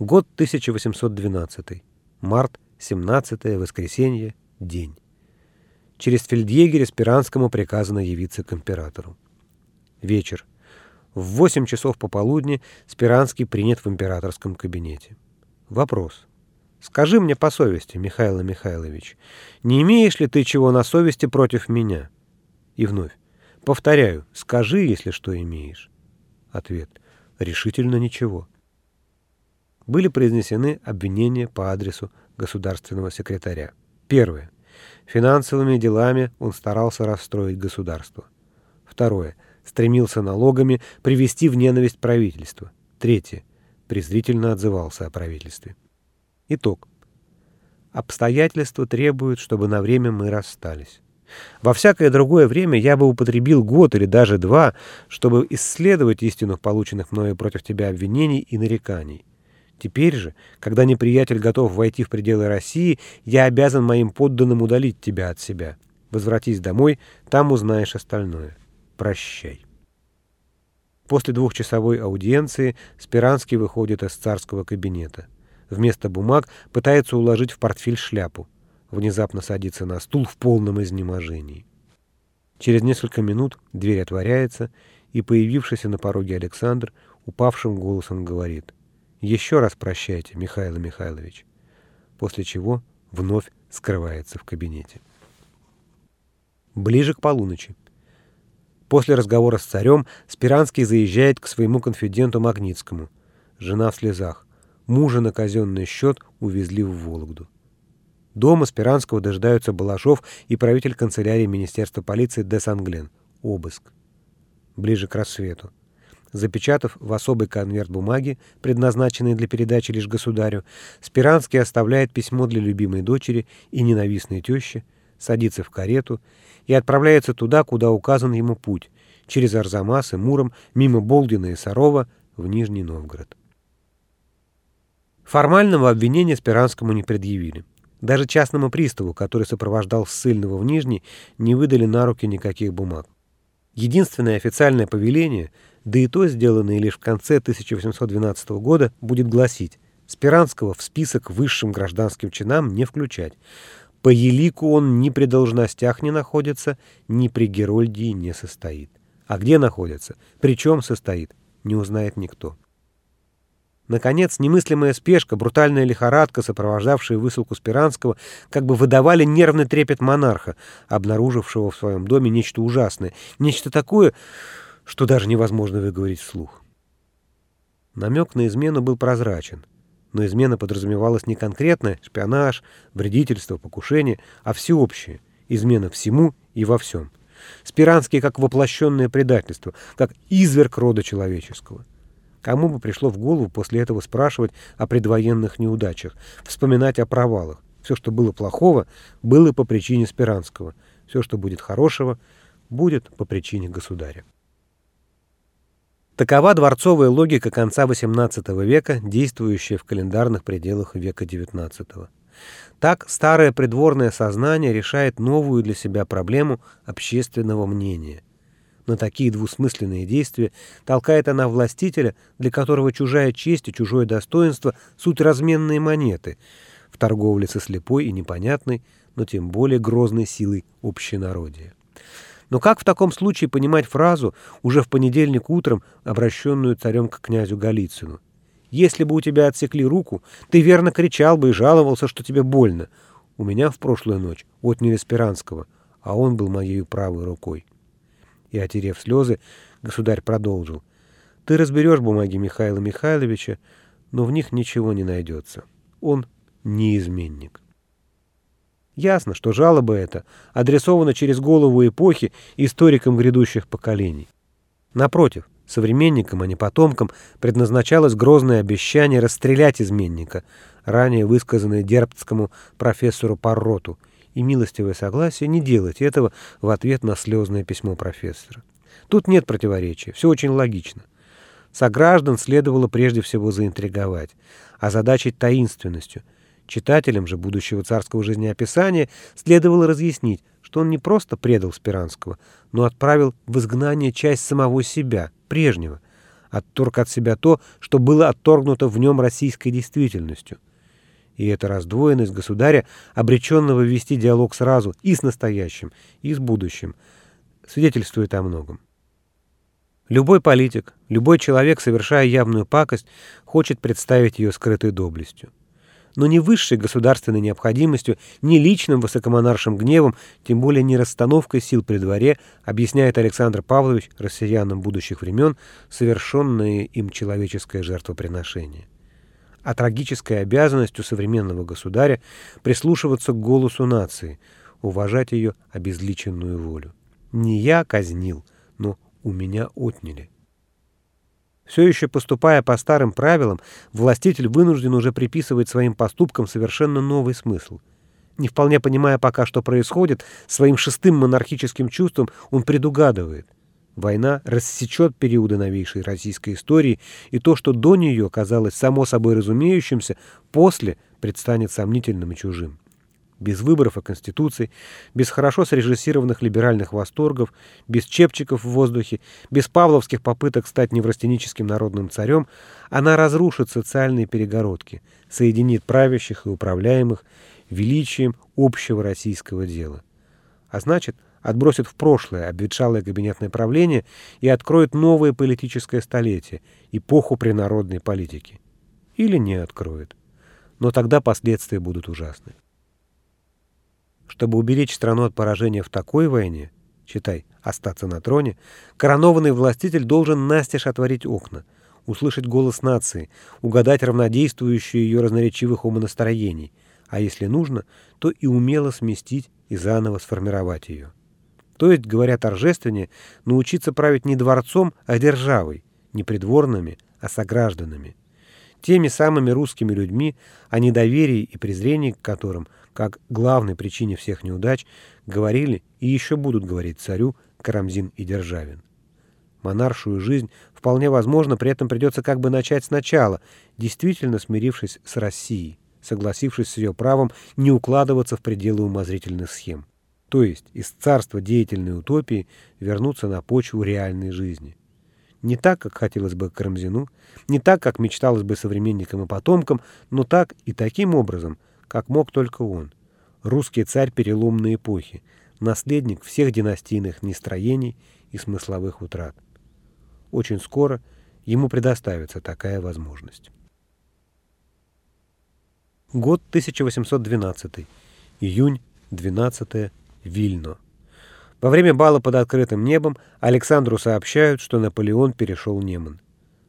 Год 1812. Март, 17 воскресенье, день. Через фельдъегеря Спиранскому приказано явиться к императору. Вечер. В 8 часов пополудни Спиранский принят в императорском кабинете. Вопрос. Скажи мне по совести, Михаил Михайлович, не имеешь ли ты чего на совести против меня? И вновь. Повторяю, скажи, если что имеешь. Ответ. Решительно ничего были произнесены обвинения по адресу государственного секретаря. Первое. Финансовыми делами он старался расстроить государство. Второе. Стремился налогами привести в ненависть правительство. Третье. Презрительно отзывался о правительстве. Итог. Обстоятельства требуют, чтобы на время мы расстались. Во всякое другое время я бы употребил год или даже два, чтобы исследовать истину полученных мною против тебя обвинений и нареканий. Теперь же, когда неприятель готов войти в пределы России, я обязан моим подданным удалить тебя от себя. Возвратись домой, там узнаешь остальное. Прощай. После двухчасовой аудиенции Спиранский выходит из царского кабинета. Вместо бумаг пытается уложить в портфель шляпу. Внезапно садится на стул в полном изнеможении. Через несколько минут дверь отворяется, и появившийся на пороге Александр упавшим голосом говорит — еще раз прощайте, Михаил Михайлович. После чего вновь скрывается в кабинете. Ближе к полуночи. После разговора с царем Спиранский заезжает к своему конфиденту Магнитскому. Жена в слезах. Мужа на казенный счет увезли в Вологду. Дома Спиранского дожидаются Балашов и правитель канцелярии Министерства полиции де Санглен. Обыск. Ближе к рассвету. Запечатав в особый конверт бумаги, предназначенный для передачи лишь государю, Спиранский оставляет письмо для любимой дочери и ненавистной тещи, садится в карету и отправляется туда, куда указан ему путь, через Арзамас и Муром, мимо Болдина и Сарова, в Нижний Новгород. Формального обвинения Спиранскому не предъявили. Даже частному приставу, который сопровождал ссыльного в Нижний, не выдали на руки никаких бумаг. Единственное официальное повеление — да и то сделанное лишь в конце 1812 года, будет гласить Спиранского в список высшим гражданским чинам не включать. По елику он ни при должностях не находится, ни при Герольдии не состоит. А где находится, при чем состоит, не узнает никто. Наконец, немыслимая спешка, брутальная лихорадка, сопровождавшая высылку Спиранского, как бы выдавали нервный трепет монарха, обнаружившего в своем доме нечто ужасное, нечто такое, что даже невозможно выговорить вслух. Намек на измену был прозрачен, но измена подразумевалась не конкретно шпионаж, вредительство, покушение, а всеобщее, измена всему и во всем. Спиранский как воплощенное предательство, как изверг рода человеческого. Кому бы пришло в голову после этого спрашивать о предвоенных неудачах, вспоминать о провалах. Все, что было плохого, было по причине Спиранского. Все, что будет хорошего, будет по причине государя. Такова дворцовая логика конца XVIII века, действующая в календарных пределах века XIX. Так старое придворное сознание решает новую для себя проблему общественного мнения. На такие двусмысленные действия толкает она властителя, для которого чужая честь и чужое достоинство — суть разменные монеты, в торговле со слепой и непонятной, но тем более грозной силой общенародия. Но как в таком случае понимать фразу, уже в понедельник утром, обращенную царем к князю Голицыну? «Если бы у тебя отсекли руку, ты верно кричал бы и жаловался, что тебе больно. У меня в прошлую ночь отняли Спиранского, а он был моей правой рукой». И, отерев слезы, государь продолжил. «Ты разберешь бумаги Михаила Михайловича, но в них ничего не найдется. Он не изменник». Ясно, что жалоба эта адресована через голову эпохи историкам грядущих поколений. Напротив, современникам, а не потомкам, предназначалось грозное обещание расстрелять изменника, ранее высказанное дербцкому профессору Парроту, и милостивое согласие не делать этого в ответ на слезное письмо профессора. Тут нет противоречия, все очень логично. Сограждан следовало прежде всего заинтриговать, озадачить таинственностью – Читателям же будущего царского жизнеописания следовало разъяснить, что он не просто предал Спиранского, но отправил в изгнание часть самого себя, прежнего, отторг от себя то, что было отторгнуто в нем российской действительностью. И эта раздвоенность государя, обреченного вести диалог сразу и с настоящим, и с будущим, свидетельствует о многом. Любой политик, любой человек, совершая явную пакость, хочет представить ее скрытой доблестью но не высшей государственной необходимостью, ни личным высокомонаршим гневом, тем более не расстановкой сил при дворе, объясняет Александр Павлович россиянам будущих времен совершенное им человеческое жертвоприношение. А трагической обязанностью современного государя прислушиваться к голосу нации, уважать ее обезличенную волю. Не я казнил, но у меня отняли. Все еще поступая по старым правилам, властитель вынужден уже приписывать своим поступкам совершенно новый смысл. Не вполне понимая пока, что происходит, своим шестым монархическим чувством он предугадывает. Война рассечет периоды новейшей российской истории, и то, что до нее казалось само собой разумеющимся, после предстанет сомнительным и чужим без выборов и конституций, без хорошо срежиссированных либеральных восторгов, без чепчиков в воздухе, без павловских попыток стать неврастеническим народным царем, она разрушит социальные перегородки, соединит правящих и управляемых величием общего российского дела. А значит, отбросит в прошлое обветшалое кабинетное правление и откроет новое политическое столетие, эпоху принародной политики. Или не откроет. Но тогда последствия будут ужасны. Чтобы уберечь страну от поражения в такой войне, читай, остаться на троне, коронованный властитель должен настежь отворить окна, услышать голос нации, угадать равнодействующую ее разноречивых умонастроений, а если нужно, то и умело сместить и заново сформировать ее. То есть, говоря торжественнее, научиться править не дворцом, а державой, не придворными, а согражданами. Теми самыми русскими людьми, о недоверии и презрении к которым – как главной причине всех неудач, говорили и еще будут говорить царю Карамзин и Державин. Монаршую жизнь вполне возможно при этом придется как бы начать сначала, действительно смирившись с Россией, согласившись с ее правом не укладываться в пределы умозрительных схем. То есть из царства деятельной утопии вернуться на почву реальной жизни. Не так, как хотелось бы Карамзину, не так, как мечталось бы современникам и потомкам, но так и таким образом – как мог только он. Русский царь переломной эпохи, наследник всех династийных нестроений и смысловых утрат. Очень скоро ему предоставится такая возможность. Год 1812. Июнь 12. Вильно. Во время бала под открытым небом Александру сообщают, что Наполеон перешел Неман.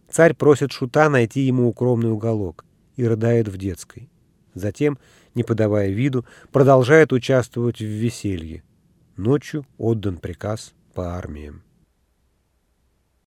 Царь просит Шута найти ему укромный уголок и рыдает в детской. Затем, не подавая виду, продолжает участвовать в веселье. Ночью отдан приказ по армиям.